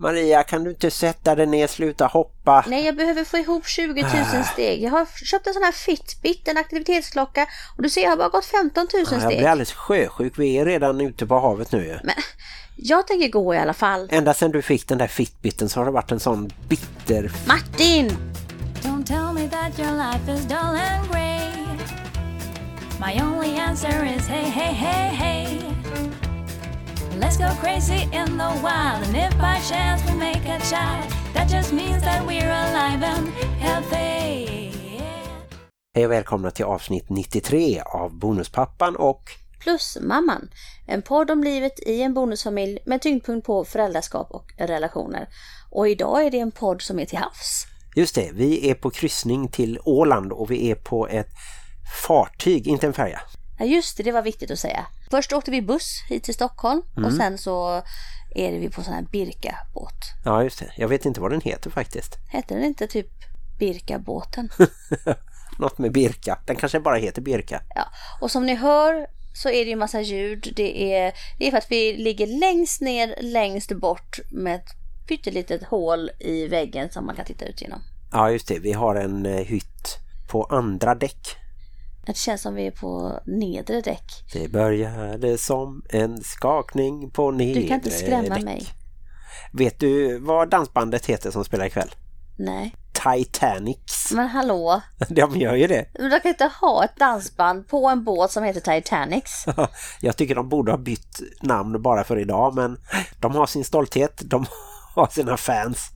Maria, kan du inte sätta dig ner, sluta hoppa? Nej, jag behöver få ihop 20 000 Ah. steg. Jag har köpt en sån här Fitbit, en aktivitetsklocka. Och du ser, jag har bara gått 15 000 Ja, jag steg. blir alldeles sjösjuk. Vi är redan ute på havet nu. Men jag tänker gå i alla fall. Ända sedan du fick den där fitbiten så har det varit en sån bitter... Martin! Don't tell me that your life is dull and grey. My only answer is hey, hey, hey, hey. Let's go crazy in the wild, and if by chance we make a child, that just means that we're alive and healthy. Hej och välkomna till avsnitt 93 av Bonuspappan och... Plus Mamman. En podd om livet i en bonusfamilj med tyngdpunkt på föräldraskap och relationer. Och idag är det en podd som är till havs. Just det, vi är på kryssning till Åland och vi är på ett fartyg, inte en färja. Ja just det, det var viktigt att säga. Först åkte vi buss hit till Stockholm och sen så är vi på sån här Birka-båt. Ja, just det. Jag vet inte vad den heter faktiskt. Hette den inte typ Birka-båten? Något med Birka. Den kanske bara heter Birka. Ja, och som ni hör så är det ju massa ljud. Det är, det är för att vi ligger längst ner, längst bort med ett pyttelitet hål i väggen som man kan titta ut genom. Ja, just det. Vi har en eh, hytt på andra däck. Det känns som vi är på nedre däck. Det började som en skakning på nedre Du kan inte skrämma däck. mig. Vet du vad dansbandet heter som spelar ikväll? Nej. Titanics. Men hallå, De gör ju det. du kan inte ha ett dansband på en båt som heter Titanics. Jag tycker de borde ha bytt namn bara för idag men de har sin stolthet, de har sina fans.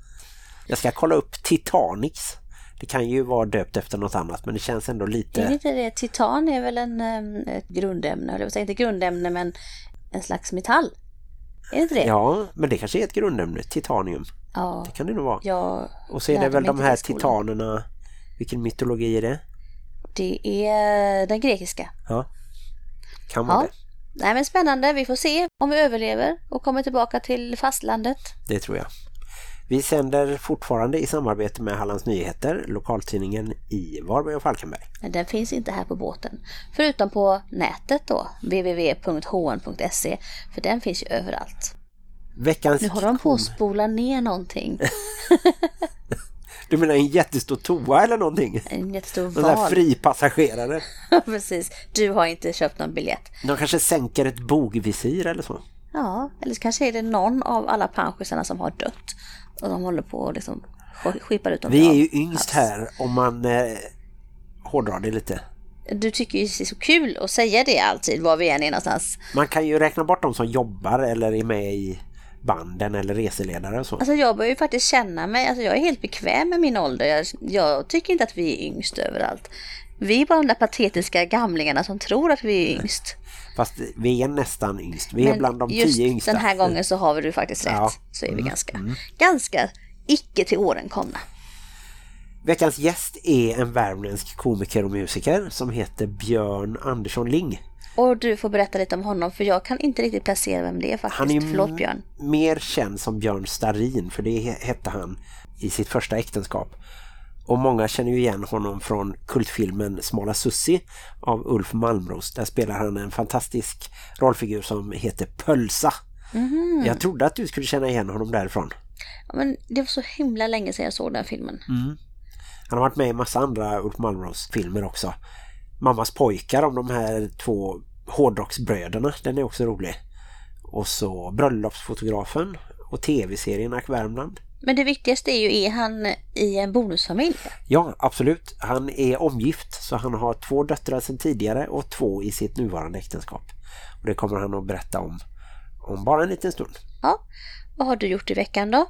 Jag ska kolla upp Titanics. Det kan ju vara döpt efter något annat men det känns ändå Är lite... inte det? Titan är väl en, em, ett grundämne, eller jag säga inte grundämne men en slags metall. Är det inte det? Ja, men det kanske är ett grundämne, titanium. Ja. Det kan det nog vara. Jag Och så är det väl de här titanerna, vilken mytologi är det? Det är den grekiska. Ja, kan vara Ja. det. Nej men spännande, vi får se om vi överlever och kommer tillbaka till fastlandet. Det tror jag. Vi sänder fortfarande i samarbete med Hallands Nyheter, lokaltidningen i Varberg och Falkenberg. Den finns inte här på båten. Förutom på nätet då, www.hn.se, för den finns ju överallt. Veckans Nu håller de på att spola ner någonting. Du menar en jättestor toa eller någonting? En jättestor val. fripassagerare. Precis, du har inte köpt någon biljett. De kanske sänker ett bogvisir eller så. Ja, eller så kanske är det någon av alla pensionärsarna som har dött. Och de håller på och liksom skipar ut dem. Vi är ju yngst här om man eh, hårdrar det lite. Du tycker ju det är så kul att säga det alltid, var vi än är någonstans. Man kan ju räkna bort de som jobbar eller är med i banden eller reseledare och så. Alltså jag börjar ju faktiskt känna mig, alltså jag är helt bekväm med min ålder. Jag, jag tycker inte att vi är yngst överallt. Vi är bara de där patetiska gamlingarna som tror att vi är yngst. Fast vi är nästan yngst. Vi är Men bland de just tio yngsta. den här gången så har vi du faktiskt rätt. Ja. Mm. Så är vi ganska, ganska icke till åren komna. Veckans gäst är en värmländsk komiker och musiker som heter Björn Andersson Ling. Och du får berätta lite om honom för jag kan inte riktigt placera vem det är faktiskt. Han är Förlåt Björn. mer känd som Björn Starin för det he- hette han i sitt första äktenskap. Och många känner ju igen honom från kultfilmen Smala Sussi av Ulf Malmros. Där spelar han en fantastisk rollfigur som heter Pölsa. Mhm. Jag trodde att du skulle känna igen honom därifrån. Ja, men det var så himla länge sedan jag såg den filmen. Han har varit med i massa andra Ulf Malmros filmer också. Mammas pojkar om de här två hårdrocksbröderna, den är också rolig. Och så Bröllopsfotografen och tv-serien Ack Värmland. Men det viktigaste är ju, är han i en bonusfamilj? Ja, absolut. Han är omgift så han har två döttrar sedan tidigare och två i sitt nuvarande äktenskap. Och det kommer han att berätta om om bara en liten stund. Ja. Vad har du gjort i veckan då?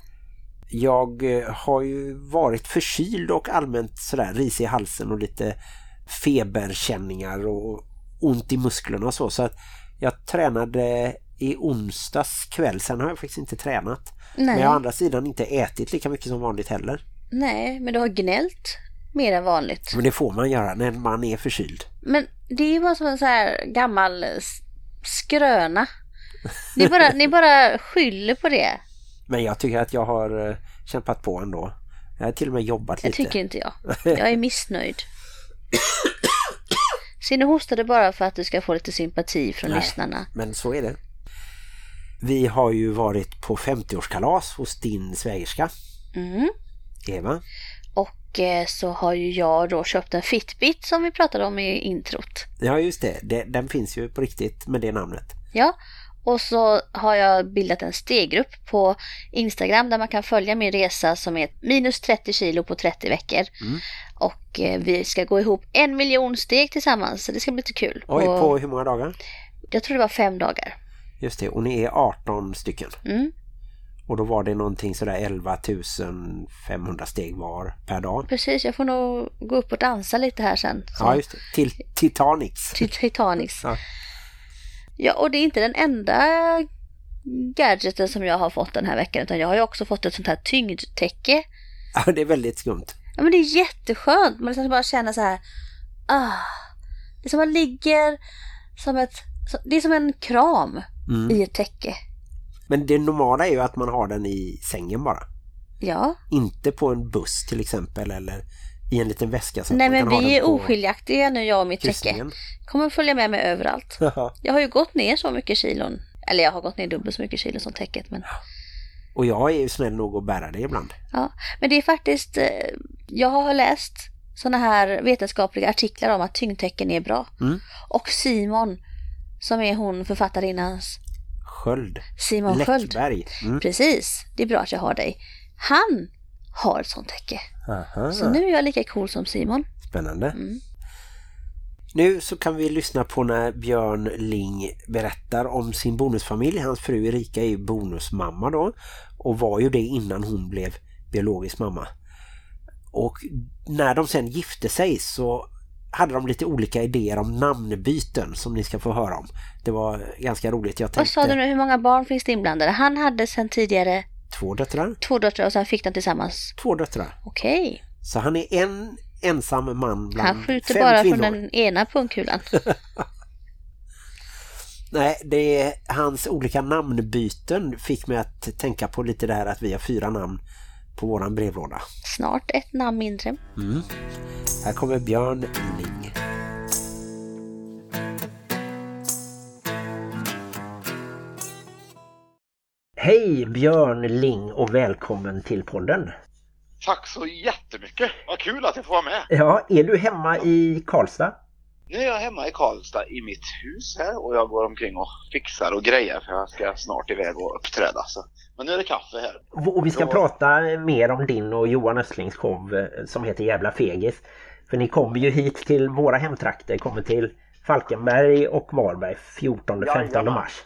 Jag eh, har ju varit förkyld och allmänt sådär risig i halsen och lite feberkänningar och ont i musklerna och så. Så att jag tränade i onsdags kväll. Sen har jag faktiskt inte tränat. Nej. Men jag har å andra sidan inte ätit lika mycket som vanligt heller. Nej, men du har gnällt mer än vanligt. Men det får man göra när man är förkyld. Men det är ju bara som en så här gammal skröna. Ni bara, ni bara skyller på det. Men jag tycker att jag har eh, kämpat på ändå. Jag har till och med jobbat Det lite. tycker inte jag. Jag är missnöjd. Så nu hostar du bara för att du ska få lite sympati från Nej. lyssnarna. Men så är det. Vi har ju varit på 50-årskalas hos din svägerska, Mm. Eva. Och eh, så har ju jag då köpt en Fitbit som vi pratade om i introt. Ja just det, den finns ju på riktigt med det namnet. Ja, och så har jag bildat en steggrupp på Instagram där man kan följa min resa som är minus 30 kilo på 30 veckor. Mm. Och eh, vi ska gå ihop en miljon steg tillsammans så det ska bli lite kul. Oj, på hur många dagar? Jag tror det var fem dagar. Just det, och ni är 18 stycken. Mm, Och då var det någonting sådär 11 500 steg var per dag. precis, jag får nog gå upp och dansa lite här sen. Så, Ja just det, till Titanics. Till Titanics. Ja. Ja, och det är inte den enda gadgeten som jag har fått den här veckan utan jag har ju också fått ett sånt här tyngdtäcke. Ja, det är väldigt skumt. Ja men det är jätteskönt. Man liksom bara känner så här. Ah, det är som man ligger som ett... Det är som en kram Mm. i ett täcke. Men det normala är ju att man har den i sängen bara. Ja. Inte på en buss till exempel eller i en liten väska. Så Nej men vi är oskiljaktiga nu jag och mitt täcke. Kommer följa med mig överallt. Jag har ju gått ner så mycket kilon. Eller jag har gått ner dubbelt så mycket kilo som täcket. Men, Och jag är ju snäll nog att bära det ibland. ja. men det är faktiskt... eh, Jag har läst såna här vetenskapliga artiklar om att tyngdtäcken är bra. Mm. Och Simon, som är hon författarinnans Sköld. Simon Sköld. Mm. Precis, det är bra att jag har dig. Han har ett sånt täcke. Aha. Så nu är jag lika cool som Simon. Spännande. Mm. Nu så kan vi lyssna på när Björn Ling berättar om sin bonusfamilj. Hans fru Erika är ju bonusmamma då. Och var ju det innan hon blev biologisk mamma. Och när de sen gifte sig så hade de lite olika idéer om namnbyten som ni ska få höra om. Det var ganska roligt. Jag Vad tänkte sa du nu, hur många barn finns det inblandade? Han hade sedan tidigare två döttrar. två döttrar och sen fick de tillsammans. Två döttrar. Okej, Så han är en ensam man bland han skjuter fem bara kvinnor. från den ena pungkulan. Nej, det är hans olika namnbyten fick mig att tänka på lite det här att vi har fyra namn på våran brevlåda. Snart ett namn mindre. Mm. Här kommer Björn Hej Björn Ling och välkommen till podden. Tack så jättemycket! Vad kul att jag får vara med! Ja, är du hemma i Karlstad? Nu är jag hemma i Karlstad i mitt hus här och jag går omkring och fixar och grejer för jag ska snart iväg och uppträda. Så. Men nu är det kaffe här. Och vi ska Ja. prata mer om din och Johan Östlings show eh, som heter Jävla Fegis. För ni kommer ju hit till våra hemtrakter, kommer till Falkenberg och Varberg 14-15 Jajamän. mars.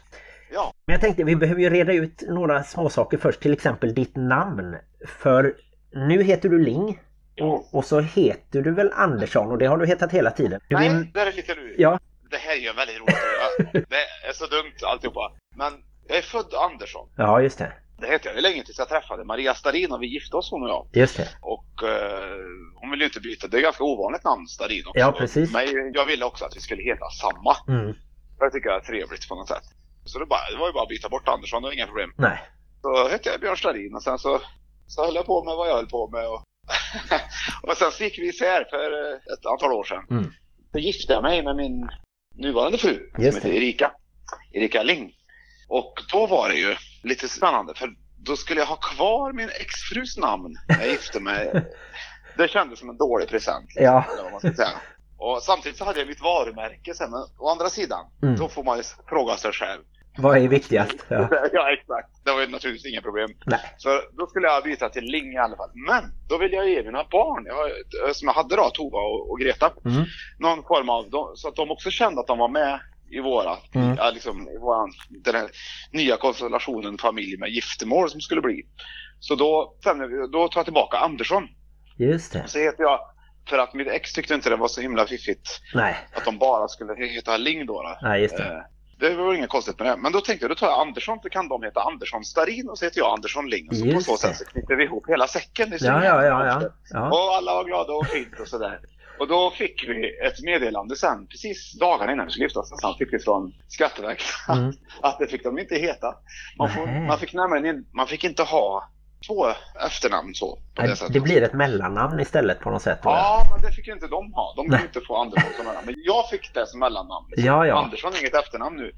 Ja, Men jag tänkte vi behöver ju reda ut några små saker först, till exempel ditt namn. För nu heter du Ling och, och så heter du väl Andersson och det har du hetat hela tiden. Du nej, det är lite nu. Ja, Det här är ju väldigt rolig historia. Det är så dumt alltihopa. Men jag är född Andersson. ja, just det. Det hette jag ju länge tills jag träffade Maria Starin och vi gifte oss hon och jag. Just det. Och eh, hon ville ju inte byta. Det är ganska ovanligt namn, Starin också. Ja, precis. Men jag ville också att vi skulle heta samma. Mm. Jag tycker det är trevligt på något sätt. Så det, bara, det var ju bara att byta bort Andersson, det var inga problem. Nej. Så hette jag Björn Starin och sen så, så höll jag på med vad jag höll på med. Och, och sen så gick vi isär för eh, ett antal år sedan. Mm. Då gifte jag mig med min nuvarande fru som Just heter det. Erika. Erika Ling. Och då var det ju lite spännande för då skulle jag ha kvar min exfrus namn när jag gifte mig. Det kändes som en dålig present. liksom, Ja. vad man ska säga. Och samtidigt så hade jag mitt varumärke sen, men å andra sidan, Mm. då får man ju fråga sig själv. Vad är viktigast? Ja. ja, exakt. Det var ju naturligtvis inga problem. Nej. Så då skulle jag byta till Ling i alla fall. Men då vill jag ge mina barn, jag, som jag hade då, Tova och, och Greta, Mm. någon form av, de, så att de också kände att de var med i våra, Mm. ja, liksom, i våran, den här nya konstellationen familj med giftermål som skulle bli. Så då, vi- då tar jag tillbaka Andersson. Just det. Så heter jag, för att mitt ex tyckte inte det var så himla fiffigt Nej. att de bara skulle heta Ling då. då. Nej, just det. Det var inget konstigt med det. Men då tänkte jag, då tar jag Andersson, så kan de heta Andersson Starin och så heter jag Andersson Ling. Och så på så sätt så knyter vi ihop hela säcken. Så Ja, ja, ja, ja. Och alla var glada och fint och sådär. Och då fick vi ett meddelande sen, precis dagarna innan vi skulle gifta oss, sen fick vi från Skatteverket Mm. att det fick de inte heta. Man, får, man, fick nämligen man fick inte ha två efternamn så. Nej. Det blir ett mellannamn istället på något sätt. Ja, men det fick ju inte de ha. De kunde inte få Andersson som mellannamn. Men jag fick det som mellannamn. Ja, ja. Andersson är inget efternamn nu.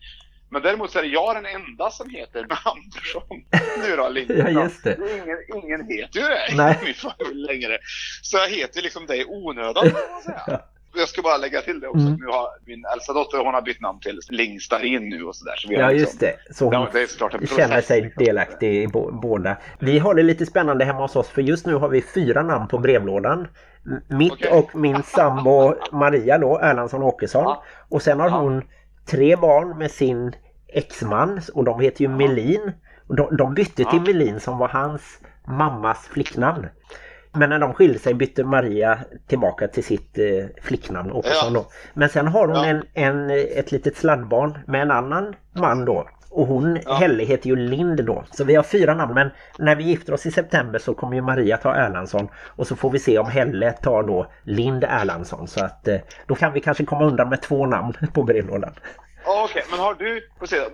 Men däremot så är jag den enda som heter Andersson nu då, Lind. Ja, just det. Ingen, ingen heter ju det Nej. i min familj längre. Så jag heter liksom det i onödan kan man säga. Jag ska bara lägga till det också. Mm. Nu har min äldsta dotter hon har bytt namn till Lingstarin nu och sådär. Så Ja, liksom- just det. Så hon Ja, det är känner sig delaktig i båda. Vi har det lite spännande hemma hos oss för just nu har vi fyra namn på brevlådan. Mitt Okej. och min sambo Maria då, Erlandsson Åkesson. Ja. Och sen har Ja. hon tre barn med sin exman och de heter ju Melin. Och de, de bytte till Ja. Melin som var hans mammas flicknamn. Men när de skilde sig bytte Maria tillbaka till sitt eh, flicknamn Åkesson Ja. då. Men sen har hon Ja. en, en, ett litet sladdbarn med en annan man då. Och hon, Ja. Helle heter ju Lind då. Så vi har fyra namn men när vi gifter oss i september så kommer ju Maria ta Erlandsson. Och så får vi se om Helle tar då Lind Erlandsson. Så att eh, då kan vi kanske komma undan med två namn på brevlådan. Ja, Okej, men har du,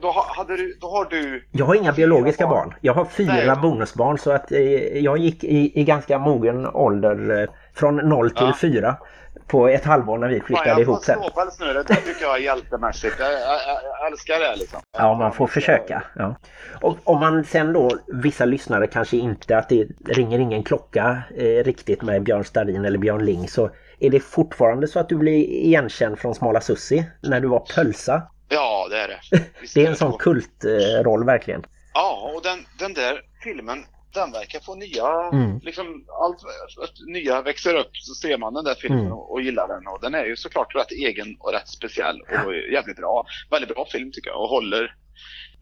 då, har- hade du, då har du, Jag har inga biologiska barn. Jag har fyra Nej. bonusbarn så att eh, jag gick i, i ganska mogen ålder eh, från noll till Ja. fyra på ett halvår när vi flyttade jag ihop sen. snåpälsnöret, det tycker jag är hjältemässigt. Jag, jag, jag, jag älskar det liksom. Ja, man får försöka. Ja. Och om man sen då, vissa lyssnare kanske inte att det ringer ingen klocka eh, riktigt med Björn Starin eller Björn Ling så är det fortfarande så att du blir igenkänd från Smala Sussi när du var Pölsa. Ja, det är det. Visst Det är en sån så. kultroll verkligen. Ja, och den, den där filmen, den verkar få nya, Mm. liksom allt, nya växer upp så ser man den där filmen Mm. och, och gillar den. Och den är ju såklart rätt egen och rätt speciell och jävligt bra. Väldigt bra film tycker jag och håller,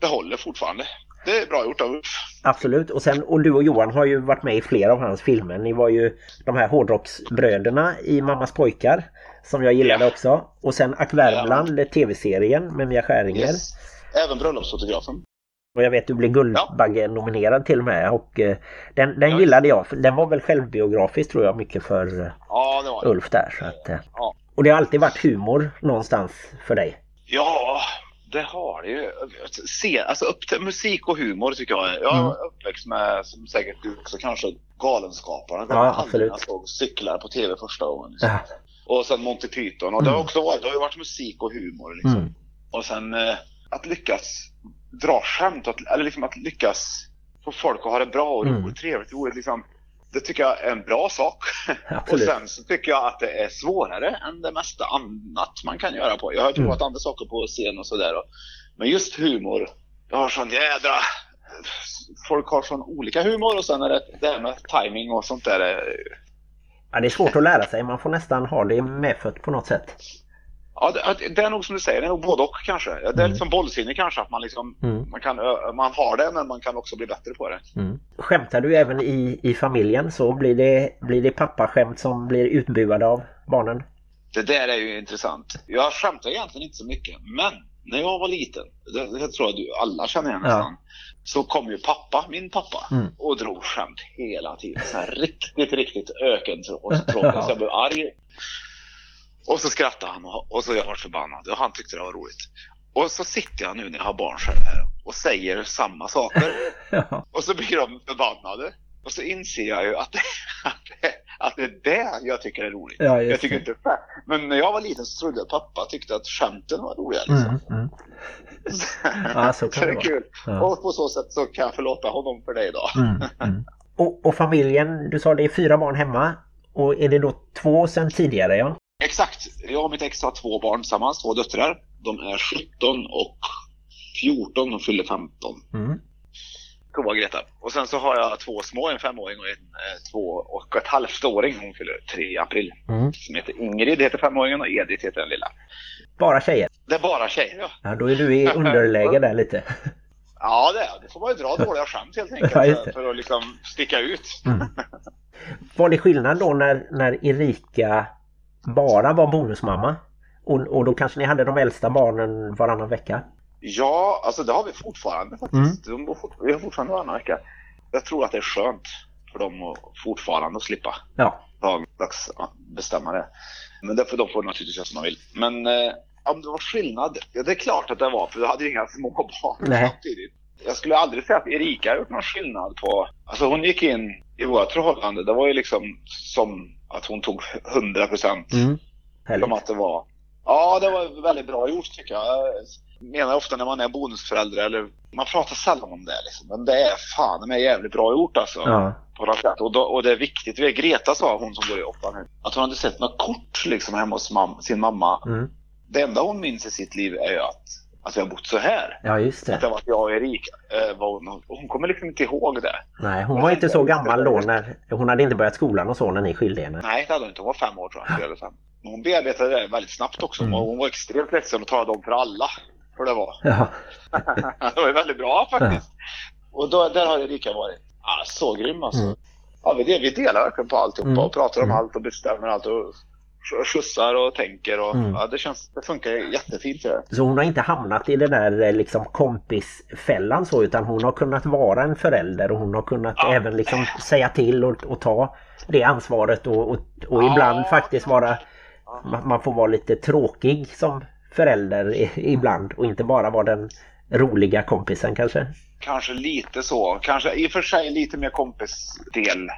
det håller fortfarande. Det är bra gjort av Ulf. Absolut. Och sen och du och Johan har ju varit med i flera av hans filmer. Ni var ju de här hårdrocksbröderna i Mammas pojkar. Som jag gillade Ja. också. Och sen Ack Värmland, tv-serien med Mia Skäringer. Yes. Även bröllopsfotografen. Och jag vet du blev Guldbagge-nominerad till och med. Och eh, den, den Ja. gillade jag. Den var väl självbiografisk tror jag mycket för eh, Ja. Ulf där. Så att, eh. Ja. Och det har alltid varit humor någonstans för dig. Ja, det har det ju. Se, alltså upp till musik och humor tycker jag. Jag Mm. är uppväxt med, som säkert du också kanske, Galenskaparna. Ja, absolut. Jag såg cyklar på tv första gången. Liksom. Ja. Och sen Monty Python. Och det har Mm. också varit, det har ju varit musik och humor. Liksom. Mm. Och sen eh, att lyckas dra skämt, att, eller liksom att lyckas få folk att ha det bra och Mm. roligt, trevligt, roligt. Liksom, det tycker jag är en bra sak. Och sen så tycker jag att det är svårare än det mesta annat man kan göra på. Jag har ju provat andra saker på scen och sådär. Men just humor, jag har sån jädra... Folk har sån olika humor och sen är det det här med timing och sånt där. Ja, det är svårt att lära sig. Man får nästan ha det medfött på något sätt. Ja, det, det är nog som du säger, det är nog både och kanske. Det är Mm. som bollsinne kanske, att man liksom, Mm. man, kan, man har det men man kan också bli bättre på det. Mm. Skämtar du även i, i familjen så blir det, blir det pappaskämt som blir utbuade av barnen? Det där är ju intressant. Jag skämtar egentligen inte så mycket, men när jag var liten, det, det tror jag du alla känner igen Ja. så kom ju pappa, min pappa, Mm. och drog skämt hela tiden. Så här riktigt, riktigt ökentråkigt. Så jag blev arg. Och så skrattade han och, och så jag var förbannad och han tyckte det var roligt. Och så sitter jag nu när jag har barn själv här och säger samma saker. Ja. Och så blir de förbannade. Och så inser jag ju att det, att det, att det är det jag tycker är roligt. Ja, jag tycker inte det. Men när jag var liten så trodde jag att pappa tyckte att skämten var roliga. Liksom. Mm, mm. Ja, så kan det är vara. kul. Ja. Och på så sätt så kan jag förlåta honom för det idag. Mm, mm. Och, och familjen, du sa det är fyra barn hemma. Och är det då två sedan tidigare? Ja? Exakt. Jag och mitt ex har två barn tillsammans, två döttrar. De är 17 och 14 och fyller 15. Och Greta. Och sen så har jag två små, en femåring och en eh, två och ett halvt-åring. Hon fyller 3 i april. Mm. Som heter Ingrid, heter femåringen och Edith heter den lilla. Bara tjejer? Det är bara tjejer ja. Ja, då är du i underläge där lite. Ja det det. får man ju dra dåliga skämt helt enkelt. Ja, för att liksom sticka ut. Mm. Var det skillnad då när, när Erika bara var bonusmamma? Och, och då kanske ni hade de äldsta barnen varannan vecka? Ja, alltså det har vi fortfarande faktiskt. Fort, vi har fortfarande varannan vecka. Jag tror att det är skönt för dem att fortfarande slippa Ja. dagligdags ja, bestämma det. Men det får, de får naturligtvis göra som de vill. Men eh, om det var skillnad? Ja, det är klart att det var, för vi hade ju inga små barn Nej. samtidigt. Jag skulle aldrig säga att Erika har gjort någon skillnad på... Alltså hon gick in i vårt förhållande, det var ju liksom som att hon tog 100 procent. Mm. Som att det var... Ja, det var väldigt bra gjort tycker jag. Menar ofta när man är bonusförälder eller man pratar sällan om det liksom. Men det är fan med jävligt bra gjort alltså. Ja. På något sätt. Och, då, och det är viktigt. Vi- Greta sa, hon som går i åttan nu, att hon hade sett något kort liksom hemma hos mam- sin mamma. Mm. Det enda hon minns i sitt liv är ju att, att vi har bott så här. Ja, just Att det det. var jag och Erika eh, hon, hon kommer liksom inte ihåg det. Nej, hon var inte så gammal då när hon hade inte börjat skolan och så när ni skilde er. Nej, det hade hon inte. Hon var fem år tror jag. eller fem. Men hon bearbetade det väldigt snabbt också. Mm. Hon var extremt ledsen och talade om för alla hur det var. Ja. det var ju väldigt bra faktiskt. Och då, där har Erika varit ah, så grym alltså. Mm. Ja, vi, vi delar verkligen på alltihopa Mm. och pratar om Mm. allt och bestämmer allt och sk- skjutsar och tänker och Mm. ja, det känns, det funkar jättefint det. Så hon har inte hamnat i den där eh, liksom kompisfällan så utan hon har kunnat vara en förälder och hon har kunnat Ja. även liksom säga till och, och ta det ansvaret och, och, och Ja. ibland faktiskt vara man, man får vara lite tråkig som förälder ibland och inte bara vara den roliga kompisen kanske. Kanske lite så. Kanske i och för sig lite mer kompisdel.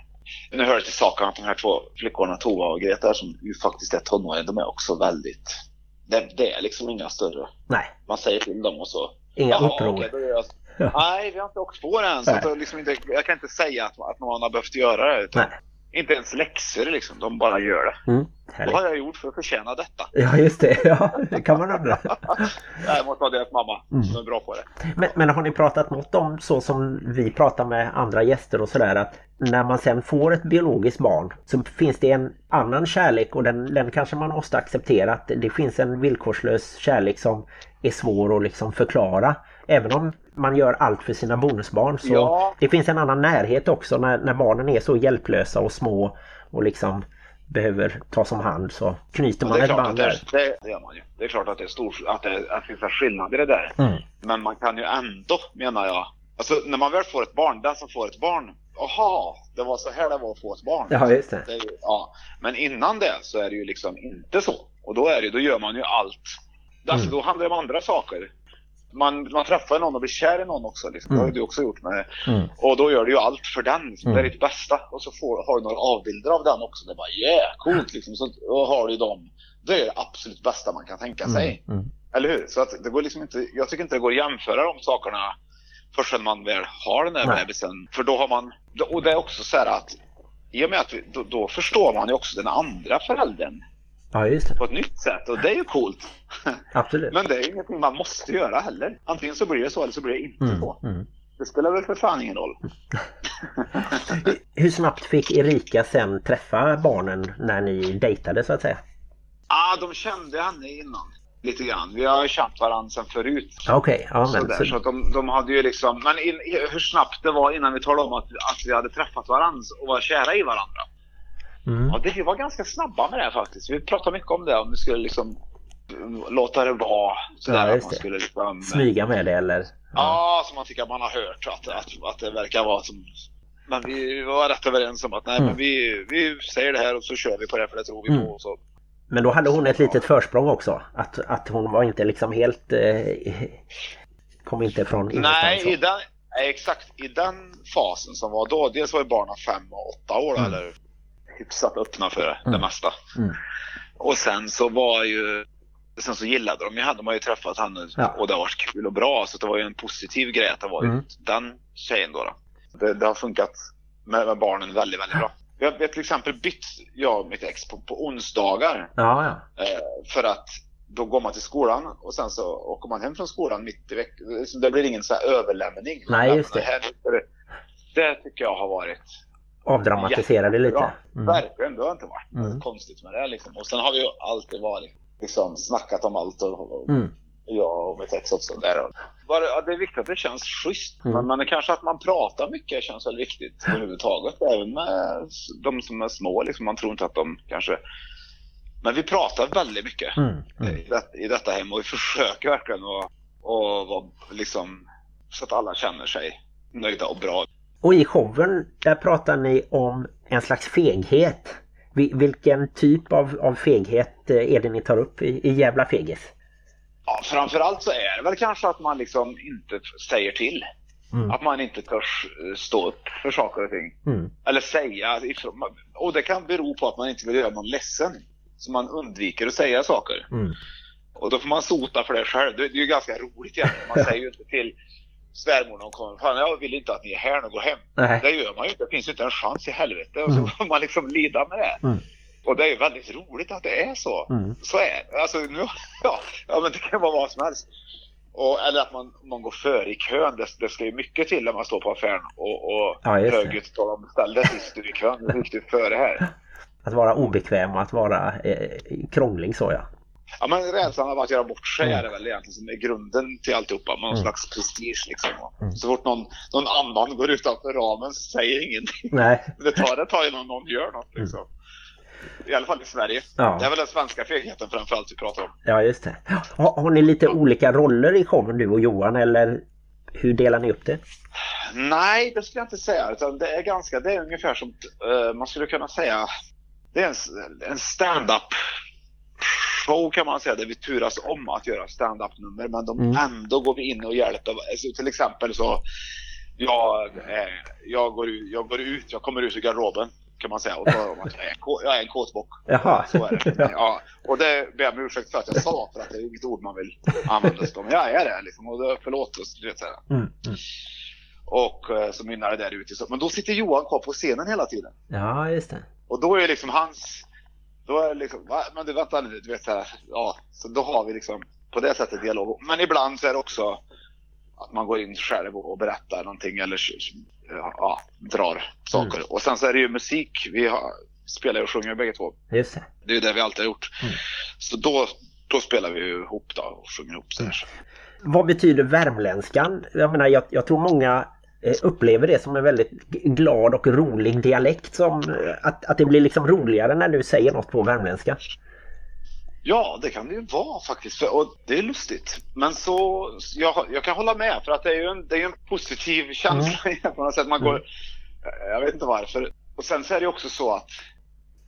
Nu hör det till saken att de här två flickorna, Tova och Greta, som ju faktiskt är tonåringar, de är också väldigt... Det, det är liksom inga större... Nej, Man säger till dem och så... inga uppror. Nej, vi har inte åkt på det än. Så att liksom inte, jag kan inte säga att, att någon har behövt göra det. Utan Nej. Inte ens läxor liksom, de bara gör det. Mm, Vad har jag gjort för att förtjäna detta? Ja just det, ja, det kan man undra. Det måste vara deras mamma Mm. som är bra på det. Men, men har ni pratat något om så som vi pratar med andra gäster och sådär att när man sen får ett biologiskt barn så finns det en annan kärlek och den, den kanske man måste acceptera att det finns en villkorslös kärlek som är svår att liksom förklara. Även om man gör allt för sina bonusbarn så Ja. det finns en annan närhet också när, när barnen är så hjälplösa och små och liksom behöver tas om hand så knyter man det ett band det, där. är- det gör man ju. Det är klart att det är stor, att det, att det finns en skillnad i det där. Mm. Men man kan ju ändå, menar jag, alltså när man väl får ett barn, den som får ett barn, aha, det var så här det var att få ett barn. Ja just det. Det ja. Men innan det så är det ju liksom inte så. Och då, är det, då gör man ju allt. Alltså Mm. då handlar det om andra saker. Man, man träffar någon och blir kär i någon också. Liksom. Det har Mm. du också gjort med Mm. Och då gör du ju allt för den. Liksom. Det är Mm. ditt bästa. Och så får, har du några avbilder av den också. Det är bara yeah, coolt liksom. Så, och har du dem. Det är det absolut bästa man kan tänka sig. Mm. Mm. Eller hur? Så att det går liksom inte, jag tycker inte det går att jämföra de sakerna förrän man väl har den där Nej. bebisen. För då har man, och det är också så här att i och med att vi, då, då förstår man ju också den andra föräldern Ja just det. på ett nytt sätt och det är ju coolt. Absolut. Men det är ingenting man måste göra heller. Antingen så blir det så eller så blir det inte Mm. så. Mm. Det spelar väl för fan ingen roll. Hur snabbt fick Erika sen träffa barnen när ni dejtade så att säga? Ah, de kände henne innan. Lite grann. Vi har känt varandra sedan förut. Okej, ja men så, så att de, de hade ju liksom, men in, hur snabbt det var innan vi talade om att, att vi hade träffat varandra och var kära i varandra. Mm. Ja, det, var ganska snabba med det faktiskt. Vi pratade mycket om det, om vi skulle liksom mm, låta det vara. Sådär, Ja, att man skulle liksom, smyga med det eller? Ja, som man tycker att man har hört att, att, att det verkar vara som... Men vi var rätt överens om att nej, Mm. men vi, vi säger det här och så kör vi på det för det tror vi Mm. på. Så. Men då hade hon ett litet försprång också. Att, att hon var inte liksom helt... Eh, kom inte från Nej, i den, exakt. I den fasen som var då, dels var ju barnen fem och åtta år Mm. eller hyfsat öppna för det Mm. mesta. Mm. Och sen så var ju Sen så gillade de ju henne, de har ju träffat henne Ja. och det har varit kul och bra så det var ju en positiv grej att det var Mm. den tjejen då. då. Det, det har funkat med, med barnen väldigt, väldigt bra. Vi har, till exempel bytt, jag och mitt ex, på, på onsdagar. Ja, ja. Eh, för att då går man till skolan och sen så åker man hem från skolan mitt i veckan. Det blir ingen så överlämning. Nej, just det. här, det tycker jag har varit Avdramatiserade lite. bra. Mm. Verkligen, det har inte varit Mm. konstigt med det. Liksom. Och sen har vi ju alltid varit liksom snackat om allt och, och Mm. jag och mitt ex också där. Och bara, ja, det är viktigt att det känns schysst. Mm. Men, men det kanske att man pratar mycket känns väl viktigt överhuvudtaget. Även med de som är små. Liksom. Man tror inte att de kanske... Men vi pratar väldigt mycket Mm. Mm. i, det, i detta hem och vi försöker verkligen att, att vara liksom så att alla känner sig nöjda och bra. Och i showen där pratar ni om en slags feghet. Vi- Vilken typ av, av feghet eh, är det ni tar upp i, i Jävla fegis? Ja, framförallt så är det väl kanske att man liksom inte säger till. Mm. Att man inte törs eh, stå upp för saker och ting. Mm. Eller säga ifrån. Och det kan bero på att man inte vill göra någon ledsen. Så man undviker att säga saker. Mm. Och då får man sota för det själv. Det är ju ganska roligt egentligen. Man säger ju inte till svärmor hon kommer. Fan, jag vill inte att ni är här nu, gå hem. Nej. Det gör man ju inte. Det finns ju inte en chans i helvete. Och så får man liksom lida med det. Mm. Och det är ju väldigt roligt att det är så. Mm. Så är det. Alltså, nu, ja, ja, men det kan vara vad som helst. Och, eller att man, man går före i kön. Det, det ska ju mycket till när man står på affären och, och Ja, högljutt talar om ställ dig sist i kön. Du före här. Att vara obekväm och att vara eh, krånglig så ja. Ja men rädslan av att göra bort sig Mm. är det väl egentligen som är grunden till alltihopa. Någon Mm. slags prestige liksom. Mm. Så fort någon, någon annan går utanför ramen så säger ingenting. Nej. Det tar det tar ju någon, gör något liksom. I alla fall i Sverige. Ja. Det är väl den svenska fegheten framförallt vi pratar om. Ja just det. Har, har ni lite olika roller i showen du och Johan eller hur delar ni upp det? Nej, det skulle jag inte säga. Utan det är ganska, det är ungefär som eh, man skulle kunna säga, det är en, en stand-up show kan man säga, där vi turas om att göra stand-up nummer men de, Mm. ändå går vi in och hjälper. Alltså, till exempel så, jag, eh, jag, går, jag går ut, jag kommer ut ur garderoben kan man säga och talar om att jag är, jag är en kåtbock. Jaha. Så är det. Ja, och det ber jag om ursäkt för att jag sa, för att det är inget ord man vill använda sig om. Jag är det liksom, och det, förlåt oss, du vet så. Mm. Mm. Och eh, så mynnar det där ut så. Men då sitter Johan kvar på scenen hela tiden. Ja just det. Och då är liksom hans... Då är det liksom, va? men du vänta nu, du vet så här. Ja, så då har vi liksom på det sättet dialog. Men ibland så är det också att man går in själv och berättar någonting eller ja, drar saker. Och sen så är det ju musik. Vi har, spelar och sjunger bägge två. Just det. Det är ju det vi alltid har gjort. Mm. Så då, då spelar vi ihop då och sjunger ihop så här. Vad betyder värmländskan? Jag menar jag, jag tror många upplever det som en väldigt glad och rolig dialekt. Som, eh, att, att det blir liksom roligare när du säger något på värmländska. Ja, det kan det ju vara faktiskt. För, och det är lustigt. Men så, jag, jag kan hålla med för att det är ju en, det är en positiv känsla på något sätt. Man går, Jag vet inte varför. Och sen så är det också så att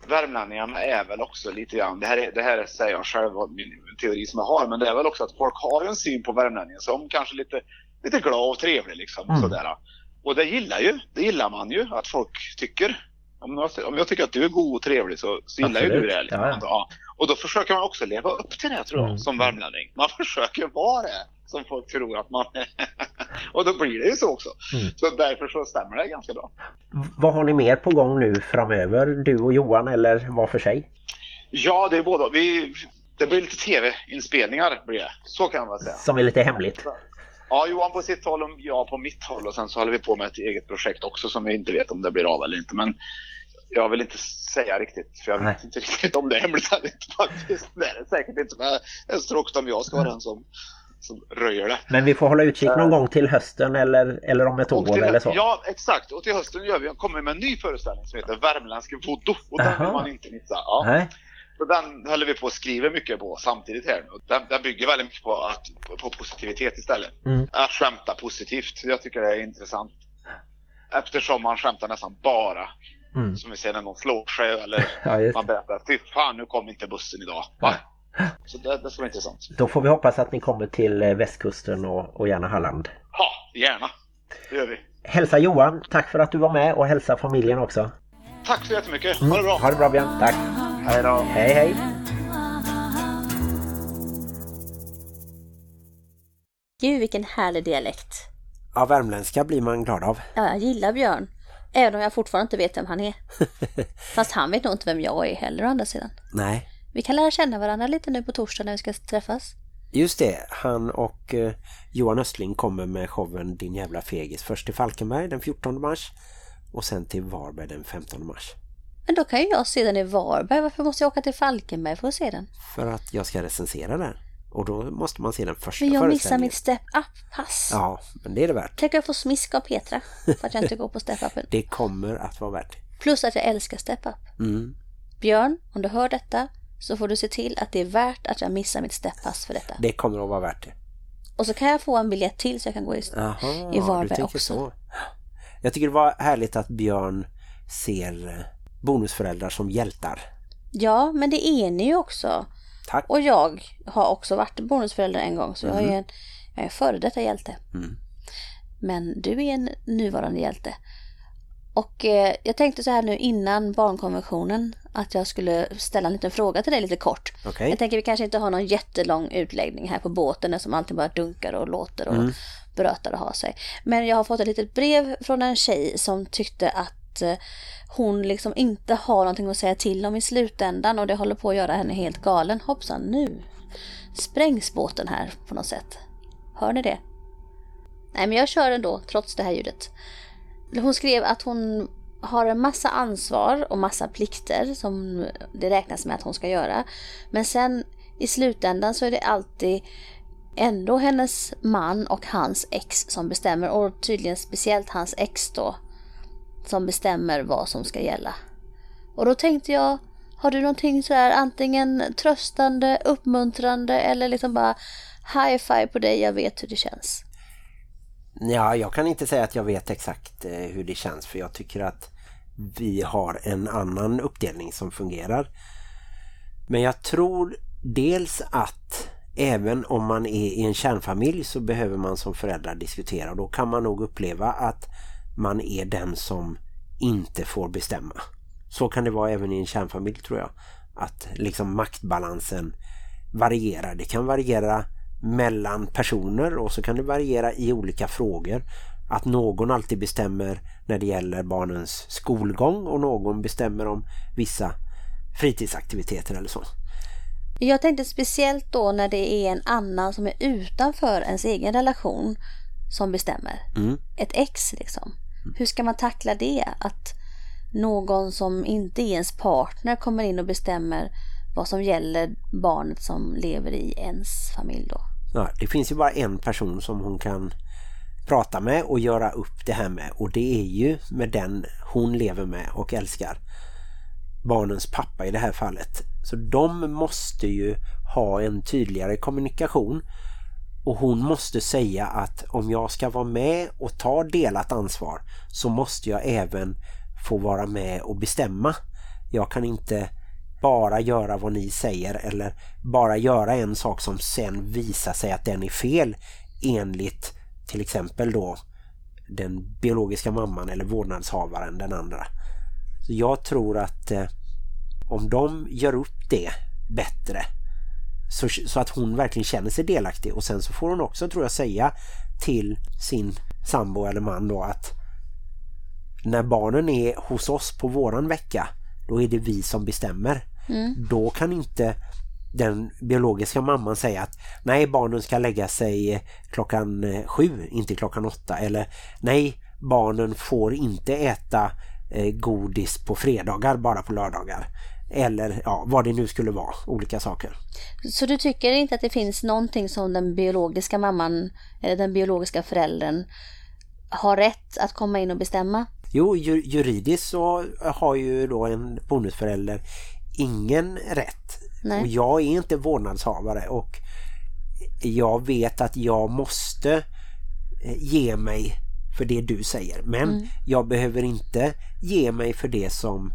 värmlänningarna är väl också lite grann, det här, är, det här säger jag själv, min teori som jag har, men det är väl också att folk har en syn på värmlänningen som kanske lite, lite glad och trevlig liksom. Mm. Sådär. Och det gillar ju, det gillar man ju att folk tycker. Om jag, om jag tycker att du är god och trevlig så, så gillar ju du det. Liksom. Ja, ja. Och då försöker man också leva upp till det tror jag, Mm. som värmlänning. Man försöker vara det som folk tror att man är. och då blir det ju så också. Mm. Så därför så stämmer det ganska bra. Vad har ni mer på gång nu framöver? Du och Johan eller var för sig? Ja, det är båda. Vi, det blir lite tv-inspelningar blir det. Så kan man säga. Som är lite hemligt. Ja, Johan på sitt håll och jag på mitt håll. Och sen så håller vi på med ett eget projekt också som vi inte vet om det blir av eller inte. Men jag vill inte säga riktigt, för jag vet Nej. inte riktigt om det är hemligt eller inte faktiskt. Det är det säkert inte. Men så tråkigt om jag ska vara den som, som röjer det. Men vi får hålla utkik någon gång till hösten eller, eller om ett år eller så. Ja, exakt. Och till hösten gör vi, kommer med en ny föreställning som heter Värmländsk voodoo. Och den Jaha. vill man inte missa. Ja. Nej. Så den håller vi på att skriva mycket på samtidigt här nu. Den, den bygger väldigt mycket på, att, på, positivitet istället. Mm. Att skämta positivt. Jag tycker det är intressant. Eftersom man skämtar nästan bara, Mm. som vi ser när någon slår sig eller Ja, man berättar fy fan nu kom inte bussen idag. Va? Så det, det ska vara intressant. Då får vi hoppas att ni kommer till eh, västkusten och, och gärna Halland. Ja, gärna. Det gör vi. Hälsa Johan, tack för att du var med och hälsa familjen också. Tack så jättemycket. Ha det bra. Ha det bra Björn, tack. Hej då. Hej hej. Gud vilken härlig dialekt. Ja, värmländska blir man glad av. Ja, jag gillar Björn. Även om jag fortfarande inte vet vem han är. Fast han vet nog inte vem jag är heller å andra sidan. Nej, Vi kan lära känna varandra lite nu på torsdag när vi ska träffas. just det. Han och eh, Johan Östling kommer med showen Din jävla fegis. Först till Falkenberg den 14 mars och sen till Varberg den 15 mars. Men då kan ju jag se den i Varberg. Varför måste jag åka till Falkenberg för att se den? För att jag ska recensera den. Och då måste man se den första Men jag missar mitt step-up-pass. Ja, men det är det värt. Tänk jag får smisk av Petra för att jag inte går på step-upen. Det kommer att vara värt. Plus att jag älskar step-up. Mm. Björn, om du hör detta så får du se till att det är värt att jag missar mitt step-pass för detta. Det kommer att vara värt det. Och så kan jag få en biljett till så jag kan gå i... I Varberg också. Så. Jag tycker det var härligt att Björn ser eh, bonusföräldrar som hjältar. Ja, men det är ni ju också. Tack. Och jag har också varit bonusförälder en gång så jag är en jag är före detta hjälte. Mm. Men du är en nuvarande hjälte. Och eh, jag tänkte så här nu innan barnkonventionen att jag skulle ställa en liten fråga till dig lite kort. Okej. Jag tänker vi kanske inte har någon jättelång utläggning här på båten som alltid bara dunkar och låter och Mm. brötar och har sig. Men jag har fått ett litet brev från en tjej som tyckte att Eh, hon liksom inte har någonting att säga till om i slutändan och det håller på att göra henne helt galen. Hoppsan, nu sprängs båten här på något sätt. Hör ni det? Nej, men jag kör ändå trots det här ljudet. Hon skrev att hon har en massa ansvar och massa plikter som det räknas med att hon ska göra. Men sen i slutändan så är det alltid ändå hennes man och hans ex som bestämmer och tydligen speciellt hans ex då som bestämmer vad som ska gälla. Och då tänkte jag, har du någonting sådär antingen tröstande, uppmuntrande eller liksom bara high five på dig, jag vet hur det känns. Ja, jag kan inte säga att jag vet exakt eh, hur det känns för jag tycker att vi har en annan uppdelning som fungerar. Men jag tror dels att även om man är i en kärnfamilj så behöver man som föräldrar diskutera och då kan man nog uppleva att man är den som inte får bestämma. Så kan det vara även i en kärnfamilj tror jag. Att liksom maktbalansen varierar. Det kan variera mellan personer och så kan det variera i olika frågor. Att någon alltid bestämmer när det gäller barnens skolgång och någon bestämmer om vissa fritidsaktiviteter eller så. Jag tänkte speciellt då när det är en annan som är utanför ens egen relation som bestämmer. Mm. Ett ex liksom. Hur ska man tackla det? Att någon som inte är ens partner kommer in och bestämmer vad som gäller barnet som lever i ens familj då. Ja, det finns ju bara en person som hon kan prata med och göra upp det här med och det är ju med den hon lever med och älskar. Barnens pappa i det här fallet. Så de måste ju ha en tydligare kommunikation och hon måste säga att om jag ska vara med och ta delat ansvar så måste jag även få vara med och bestämma. Jag kan inte bara göra vad ni säger eller bara göra en sak som sen visar sig att den är fel enligt till exempel då den biologiska mamman eller vårdnadshavaren den andra. Så jag tror att eh, om de gör upp det bättre så, så att hon verkligen känner sig delaktig. Och sen så får hon också tror jag säga till sin sambo eller man då att när barnen är hos oss på våran vecka då är det vi som bestämmer. Då kan inte den biologiska mamman säga att nej barnen ska lägga sig klockan eh, sju, inte klockan åtta. Eller nej barnen får inte äta eh, godis på fredagar bara på lördagar eller ja, vad det nu skulle vara, olika saker. Så du tycker inte att det finns någonting som den biologiska mamman eller den biologiska föräldern har rätt att komma in och bestämma? Jo, ju, juridiskt så har ju då en bonusförälder ingen rätt. Nej. Och jag är inte vårdnadshavare och jag vet att jag måste eh, ge mig för det du säger. Men jag behöver inte ge mig för det som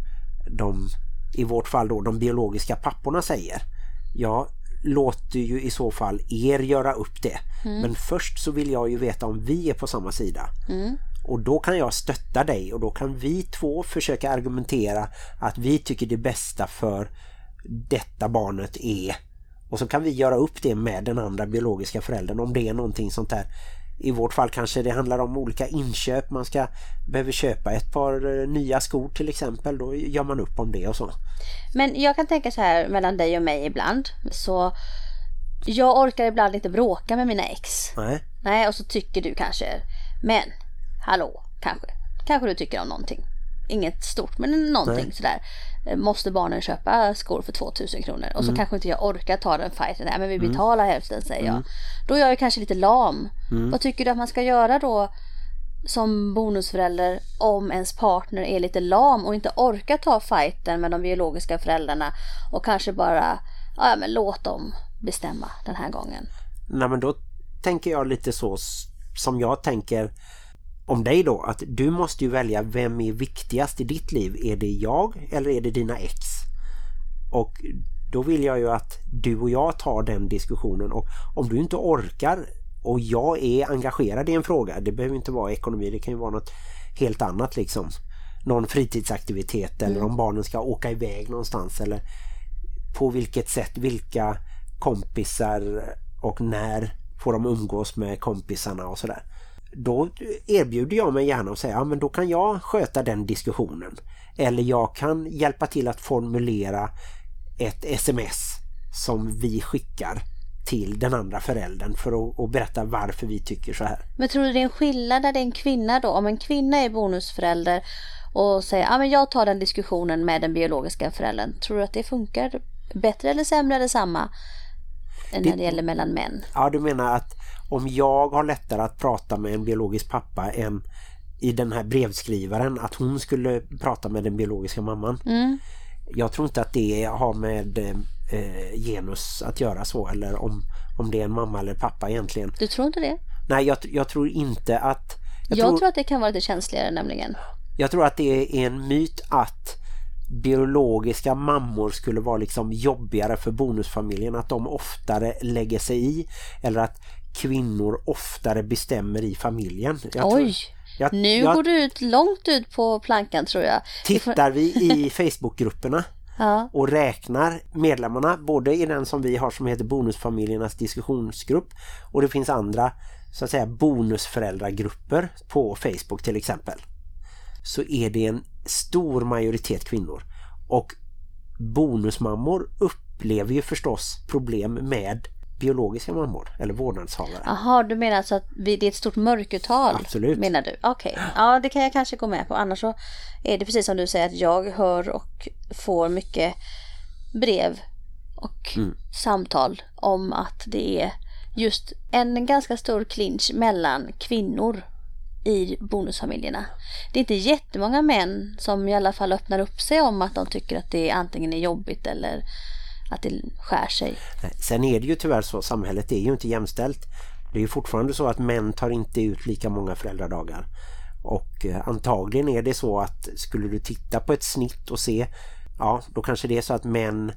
de, i vårt fall då, de biologiska papporna säger. Jag låter ju i så fall er göra upp det. Men först så vill jag ju veta om vi är på samma sida. Och då kan jag stötta dig och då kan vi två försöka argumentera att vi tycker det bästa för detta barnet är och så kan vi göra upp det med den andra biologiska föräldern om det är någonting sånt där. I vårt fall kanske det handlar om olika inköp. Man ska behöver köpa ett par eh, nya skor till exempel. Då gör man upp om det och så. Men jag kan tänka så här mellan dig och mig ibland. Så jag orkar ibland inte bråka med mina ex. Nej. Nej, och så tycker du kanske. Men, hallå, kanske. Kanske du tycker om någonting. Inget stort, men någonting Nej. sådär. Eh, Måste barnen köpa skor för 2000 kronor? Och så kanske inte jag orkar ta den fighten. Nej, men vi betalar hälften, säger jag. Då är jag kanske lite lam. Vad tycker du att man ska göra då som bonusförälder om ens partner är lite lam och inte orkar ta fighten med de biologiska föräldrarna och kanske bara, ja men låt dem bestämma den här gången. Nej men då tänker jag lite så som jag tänker om dig då. Att du måste ju välja vem är viktigast i ditt liv. Är det jag eller är det dina ex? Och då vill jag ju att du och jag tar den diskussionen. Och om du inte orkar och jag är engagerad i en fråga. Det behöver inte vara ekonomi, det kan ju vara något helt annat liksom. någon fritidsaktivitet eller om barnen ska åka iväg någonstans eller på vilket sätt, vilka kompisar och när får de umgås med kompisarna och sådär. Då erbjuder jag mig gärna att säga, ja men då kan jag sköta den diskussionen. Eller jag kan hjälpa till att formulera ett sms som vi skickar till den andra föräldern för att, att berätta varför vi tycker så här. Men tror du det är en skillnad när det är en kvinna då? Om en kvinna är bonusförälder och säger ja men jag tar den diskussionen med den biologiska föräldern. Tror du att det funkar bättre eller sämre eller samma när det gäller mellan män? Ja, du menar att om jag har lättare att prata med en biologisk pappa än i den här brevskrivaren att hon skulle prata med den biologiska mamman. Mm. Jag tror inte att det har med eh, genus att göra så eller om, om det är en mamma eller pappa egentligen. Du tror inte det? Nej, jag, jag tror inte att... Jag, jag tror, tror, att det kan vara lite känsligare nämligen. Jag tror att det är en myt att biologiska mammor skulle vara liksom jobbigare för bonusfamiljen att de oftare lägger sig i eller att kvinnor oftare bestämmer i familjen. Jag Oj! Jag, nu jag, går du ut långt ut på plankan tror jag. Tittar vi i Facebookgrupperna ja. och räknar medlemmarna både i den som vi har som heter Bonusfamiljernas diskussionsgrupp och det finns andra så att säga bonusföräldragrupper på Facebook till exempel så är det en stor majoritet kvinnor och bonusmammor upplever ju förstås problem med biologiska mammor eller vårdnadshavare. Jaha, du menar alltså att det är ett stort mörkertal? Absolut. Menar du? Okej, okay. ja det kan jag kanske gå med på. Annars så är det precis som du säger att jag hör och får mycket brev och mm. samtal om att det är just en ganska stor clinch mellan kvinnor i bonusfamiljerna. Det är inte jättemånga män som i alla fall öppnar upp sig om att de tycker att det antingen är jobbigt eller att det skär sig. Sen är det ju tyvärr så, samhället är ju inte jämställt. Det är ju fortfarande så att män tar inte ut lika många föräldradagar. Och eh, antagligen är det så att skulle du titta på ett snitt och se, ja då kanske det är så att män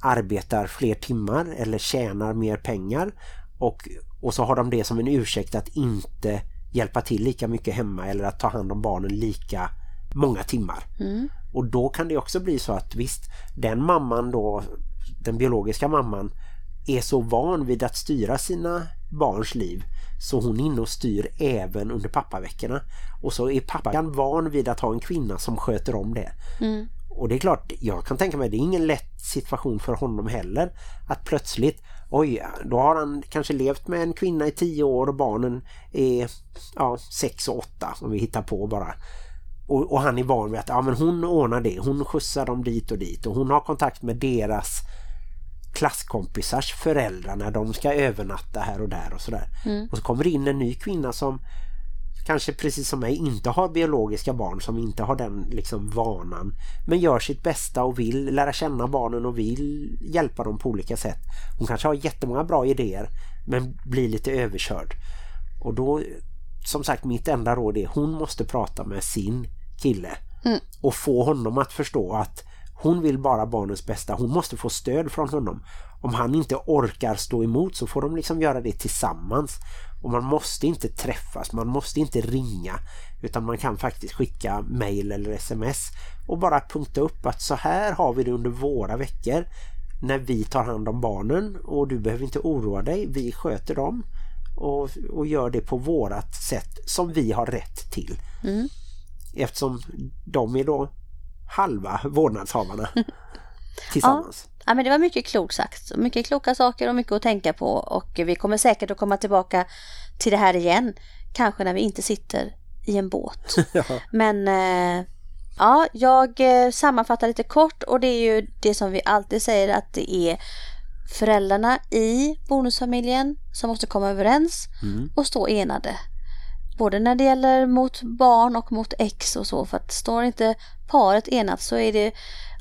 arbetar fler timmar eller tjänar mer pengar och, och så har de det som en ursäkt att inte hjälpa till lika mycket hemma eller att ta hand om barnen lika många timmar. Mm. Och då kan det också bli så att visst, den mamman då den biologiska mamman är så van vid att styra sina barns liv så hon inne och styr även under pappaveckorna. Och så är pappan van vid att ha en kvinna som sköter om det. Mm. Och det är klart, jag kan tänka mig det är ingen lätt situation för honom heller. Att plötsligt, oj, då har han kanske levt med en kvinna i tio år och barnen är ja, sex och åtta om vi hittar på bara. Och, och, han är van vid att ja, men hon ordnar det, hon skjutsar dem dit och dit och hon har kontakt med deras klasskompisars föräldrar när de ska övernatta här och där och sådär. Mm. Och så kommer det in en ny kvinna som kanske precis som mig inte har biologiska barn som inte har den liksom vanan men gör sitt bästa och vill lära känna barnen och vill hjälpa dem på olika sätt. Hon kanske har jättemånga bra idéer men blir lite överkörd. Och då, som sagt, mitt enda råd är hon måste prata med sin kille mm. och få honom att förstå att hon vill bara barnens bästa. Hon måste få stöd från honom. Om han inte orkar stå emot så får de liksom göra det tillsammans. Och man måste inte träffas, man måste inte ringa utan man kan faktiskt skicka mail eller sms och bara punkta upp att så här har vi det under våra veckor när vi tar hand om barnen och du behöver inte oroa dig, vi sköter dem och, och gör det på vårat sätt som vi har rätt till. Mm. Eftersom de är då halva vårdnadshavarna tillsammans. Ja. ja, men det var mycket klokt sagt. Mycket kloka saker och mycket att tänka på. Och vi kommer säkert att komma tillbaka till det här igen. Kanske när vi inte sitter i en båt. ja. Men eh, ja, jag eh, sammanfattar lite kort och det är ju det som vi alltid säger att det är föräldrarna i bonusfamiljen som måste komma överens mm. och stå enade. Både när det gäller mot barn och mot ex och så. För att står inte paret enat så är det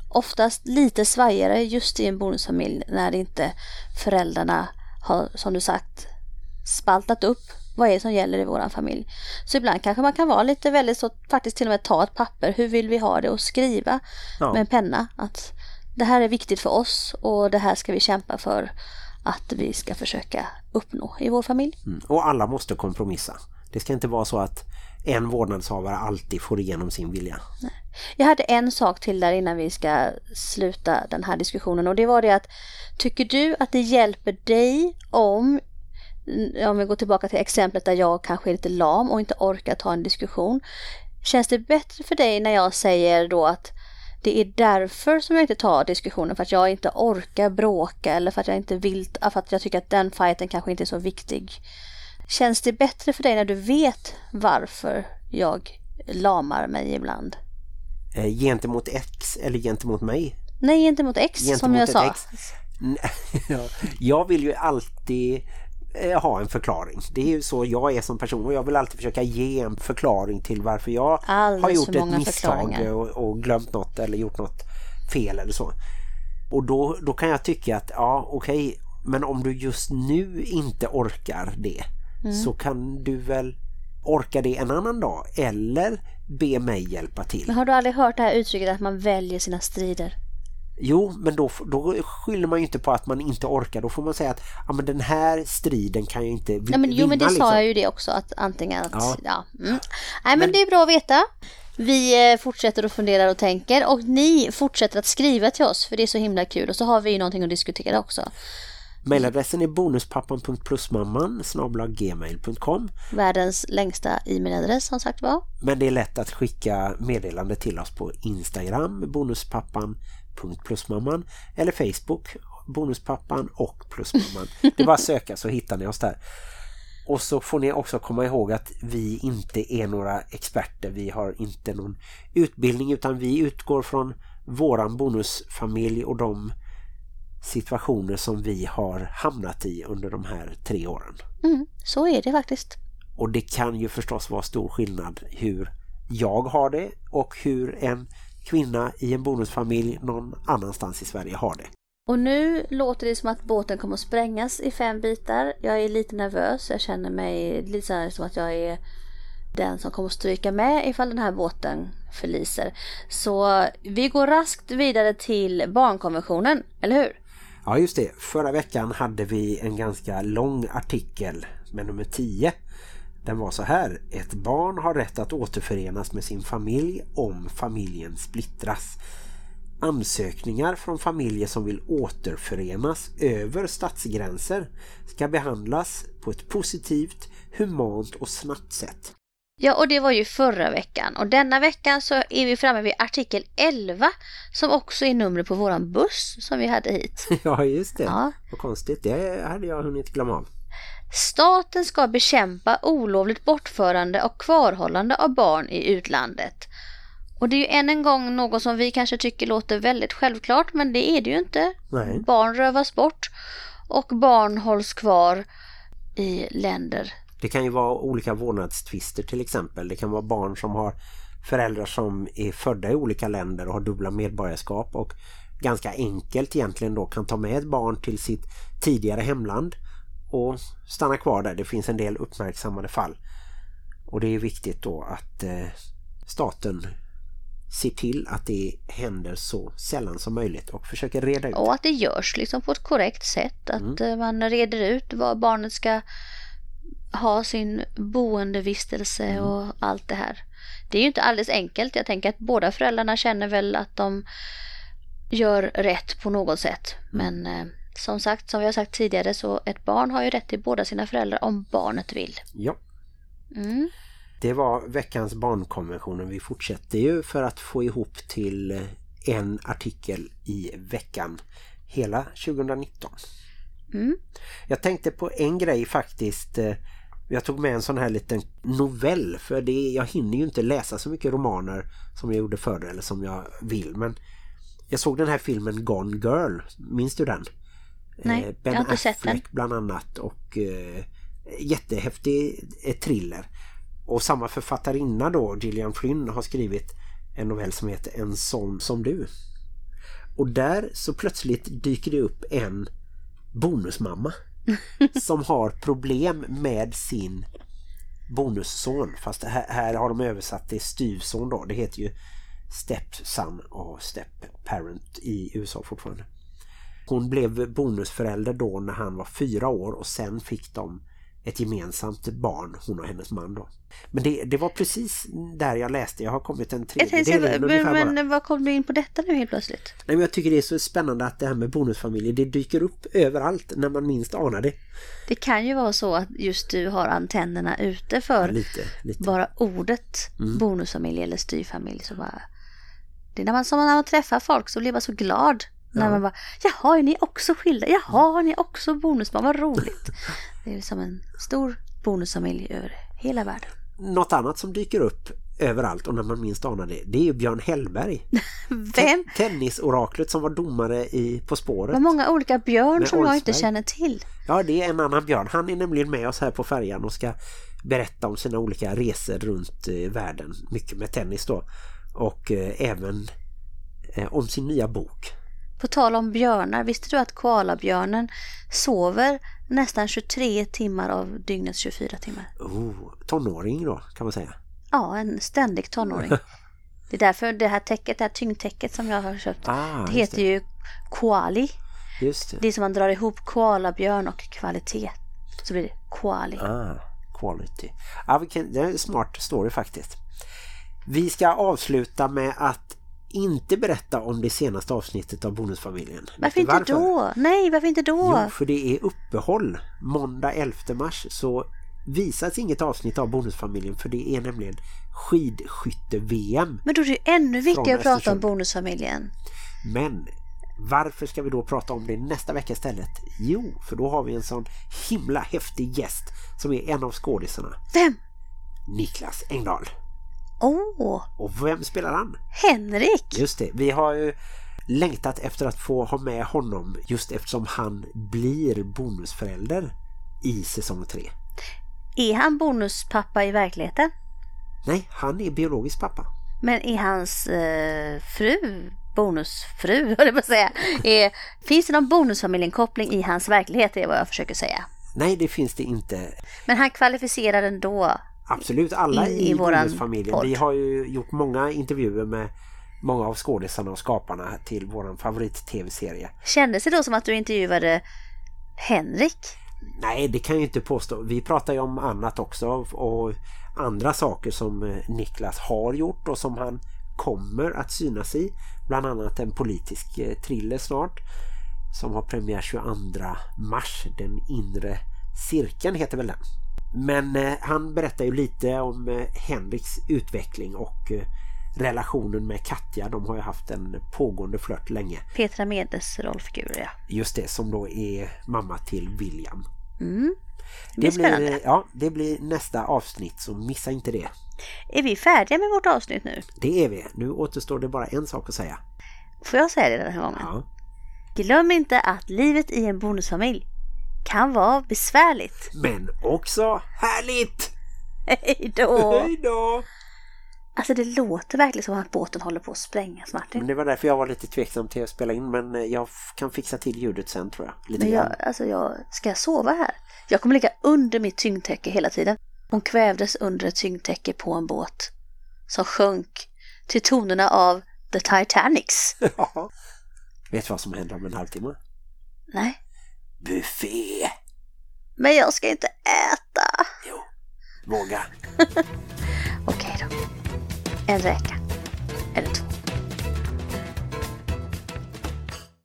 oftast lite svajigare just i en bonusfamilj när inte föräldrarna har, som du sagt, spaltat upp vad är det som gäller i våran familj. Så ibland kanske man kan vara lite väldigt så, faktiskt till och med ta ett papper, hur vill vi ha det och skriva ja. med en penna att det här är viktigt för oss och det här ska vi kämpa för att vi ska försöka uppnå i vår familj. Mm. Och alla måste kompromissa. Det ska inte vara så att en vårdnadshavare alltid får igenom sin vilja. Nej. Jag hade en sak till där innan vi ska sluta den här diskussionen och det var det att tycker du att det hjälper dig om om vi går tillbaka till exemplet där jag kanske är lite lam och inte orkar ta en diskussion. Känns det bättre för dig när jag säger då att det är därför som jag inte tar diskussionen för att jag inte orkar bråka eller för att jag inte vill, för att jag tycker att den fighten kanske inte är så viktig. Känns det bättre för dig när du vet varför jag lamar mig ibland? Eh, gentemot X eller gentemot mig? Nej, gentemot X Gentemot som jag sa. ex. Ja, jag vill ju alltid eh, ha en förklaring. Det är ju så jag är som person och jag vill alltid försöka ge en förklaring till varför jag Alldeles har gjort ett misstag och, och glömt något eller gjort något fel eller så. Och då, då kan jag tycka att ja okej, men om du just nu inte orkar det Mm. så kan du väl orka det en annan dag eller be mig hjälpa till. Men har du aldrig hört det här uttrycket att man väljer sina strider? Jo, men då, då skyller man ju inte på att man inte orkar. Då får man säga att ja, men den här striden kan jag inte vi- Nej, men, jo, men det vinna, sa liksom. jag ju det också. Att antingen att, ja. Ja. Mm. Nej, men, det är bra att veta. Vi eh, fortsätter att fundera och tänker och ni fortsätter att skriva till oss för det är så himla kul och så har vi ju någonting att diskutera också. Mailadressen är bonuspappan.plusmamman gmail.com Världens längsta e-mailadress som sagt var. Men det är lätt att skicka meddelande till oss på Instagram bonuspappan.plusmamman eller Facebook bonuspappan och plusmamman. Det är bara att söka så hittar ni oss där. Och så får ni också komma ihåg att vi inte är några experter. Vi har inte någon utbildning utan vi utgår från våran bonusfamilj och de situationer som vi har hamnat i under de här tre åren. Mm, så är det faktiskt. Och det kan ju förstås vara stor skillnad hur jag har det och hur en kvinna i en bonusfamilj någon annanstans i Sverige har det. Och nu låter det som att båten kommer att sprängas i fem bitar. Jag är lite nervös. Jag känner mig lite som att jag är den som kommer att stryka med ifall den här båten förliser. Så vi går raskt vidare till barnkonventionen, eller hur? Ja just det, förra veckan hade vi en ganska lång artikel med nummer 10. Den var så här, ett barn har rätt att återförenas med sin familj om familjen splittras. Ansökningar från familjer som vill återförenas över statsgränser ska behandlas på ett positivt, humant och snabbt sätt. Ja, och det var ju förra veckan. Och denna veckan så är vi framme vid artikel 11 som också är numret på våran buss som vi hade hit. Ja just det, Ja. vad konstigt, det hade jag hunnit glömma av. Staten ska bekämpa olovligt bortförande och kvarhållande av barn i utlandet. Och det är ju än en gång något som vi kanske tycker låter väldigt självklart men det är det ju inte. Nej. Barn rövas bort och barn hålls kvar i länder. Det kan ju vara olika vårdnadstvister till exempel. Det kan vara barn som har föräldrar som är födda i olika länder och har dubbla medborgarskap och ganska enkelt egentligen då kan ta med ett barn till sitt tidigare hemland och stanna kvar där. Det finns en del uppmärksammade fall. Och det är viktigt då att eh, staten ser till att det händer så sällan som möjligt och försöker reda ut. Och att det görs liksom på ett korrekt sätt. Att eh, man reder ut vad barnet ska ha sin boendevistelse och allt det här. Det är ju inte alldeles enkelt. Jag tänker att båda föräldrarna känner väl att de gör rätt på något sätt. Men eh, som sagt, som vi har sagt tidigare så ett barn har ju rätt till båda sina föräldrar om barnet vill. Ja. Mm. Det var veckans barnkonventionen. Vi fortsätter ju för att få ihop till eh, en artikel i veckan hela 2019. Mm. Jag tänkte på en grej faktiskt. Eh, Jag tog med en sån här liten novell för det, jag hinner ju inte läsa så mycket romaner som jag gjorde förr eller som jag vill. Men jag såg den här filmen Gone Girl. Minns du den? Nej, Eh, jag har inte sett den. bland annat och eh, jättehäftig eh, thriller. Och samma författarinna då, Gillian Flynn, har skrivit en novell som heter En sån som du. Och där så plötsligt dyker det upp en bonusmamma som har problem med sin bonusson. Fast här, här har de översatt det styvson då. Det heter ju stepson och stepparent i USA fortfarande. Hon blev bonusförälder då när han var fyra år och sen fick de ett gemensamt barn, hon och hennes man då. Men det, det var precis där jag läste. Jag har kommit en tredjedel men, ungefär bara. men vad kom du in på detta nu helt plötsligt? Nej, men jag tycker det är så spännande att det här med bonusfamiljer, det dyker upp överallt när man minst anar det. Det kan ju vara så att just du har antennerna ute Ja, för lite, lite. bara ordet Mm. bonusfamilj eller styrfamilj. Så bara, det är när man, som när man träffar folk så blir man så glad. När Ja. man bara, jaha är ni också skilda? Jaha har ni också bonusbarn? Vad roligt. det är som en stor bonusfamilj över hela världen. Något annat som dyker upp överallt och när man minst anar det, det är ju Björn Hellberg. Vem? Tennisoraklet som var domare i På spåret. Vad många olika björn Med som jag inte Olsberg. känner till. Ja, det är en annan Björn. Han är nämligen med oss här på färjan och ska berätta om sina olika resor runt eh, världen. Mycket med tennis då. Och eh, även eh, om sin nya bok. På tal om björnar, visste du att koalabjörnen sover nästan 23 timmar av dygnets 24 timmar? Oh, tonåring då, kan man säga. Ja, en ständig tonåring. Det är därför det här täcket, det här tyngdtäcket som jag har köpt, Ah, det heter ju koali. Just det. Det är som man drar ihop koalabjörn och kvalitet. Så blir det koali. Ah, quality. Vilken, det är en smart story faktiskt. Vi ska avsluta med att inte berätta om det senaste avsnittet av Bonusfamiljen. Varför inte då? Nej, varför inte då? Jo, för det är uppehåll. Måndag 11 mars så visas inget avsnitt av Bonusfamiljen för det är nämligen skidskytte-VM. Men då är det ju ännu viktigare att prata om bonusfamiljen. Men varför ska vi då prata om det nästa vecka istället? Jo, för då har vi en sån himla häftig gäst som är en av skådisarna. Vem? Niklas Engdahl. Åh, Och vem spelar han? Henrik! Just det, vi har ju längtat efter att få ha med honom just eftersom han blir bonusförälder i säsong 3. Är han bonuspappa i verkligheten? Nej, han är biologisk pappa. Men är hans eh, fru bonusfru, höll jag på att säga. Är, finns det någon bonusfamiljen-koppling i hans verklighet, är vad jag försöker säga. Nej, det finns det inte. Men han kvalificerar ändå. Absolut, alla i, i våran bonusfamiljen. podd. Vi har ju gjort många intervjuer med många av skådisarna och skaparna till våran favorit-tv-serie. Kändes det då som att du intervjuade Henrik? Nej, det kan jag inte påstå. Vi pratar ju om annat också och andra saker som eh, Niklas har gjort och som han kommer att synas i. Bland annat en politisk eh, thriller snart som har premiär 22 mars. Den inre cirkeln heter väl den. Men eh, han berättar ju lite om eh, Henriks utveckling och eh, relationen med Katja. De har ju haft en pågående flört länge. Petra Medes rollfigur, ja. Just det, som då är mamma till William. Mm. Det Det blir spännande. blir, ja, det blir nästa avsnitt så missa inte det. Är vi färdiga med vårt avsnitt nu? Det är vi. Nu återstår det bara en sak att säga. Får jag säga det den här gången? Ja. Glöm inte att livet i en bonusfamilj kan vara besvärligt. Men också härligt! Hej då! Hej då! Alltså det låter verkligen som att båten håller på att sprängas Martin. Men det var därför jag var lite tveksam till att spela in men eh, jag kan fixa till ljudet sen tror jag. Lite Men grann. jag, alltså jag, ska jag sova här? Jag kommer ligga under mitt tyngdtäcke hela tiden. Hon kvävdes under ett tyngdtäcke på en båt som sjönk till tonerna av The Titanics. Ja. Vet du vad som händer om en halvtimme? Nej, Buffé! men jag ska inte äta. Jo, våga. Okej då. En räka.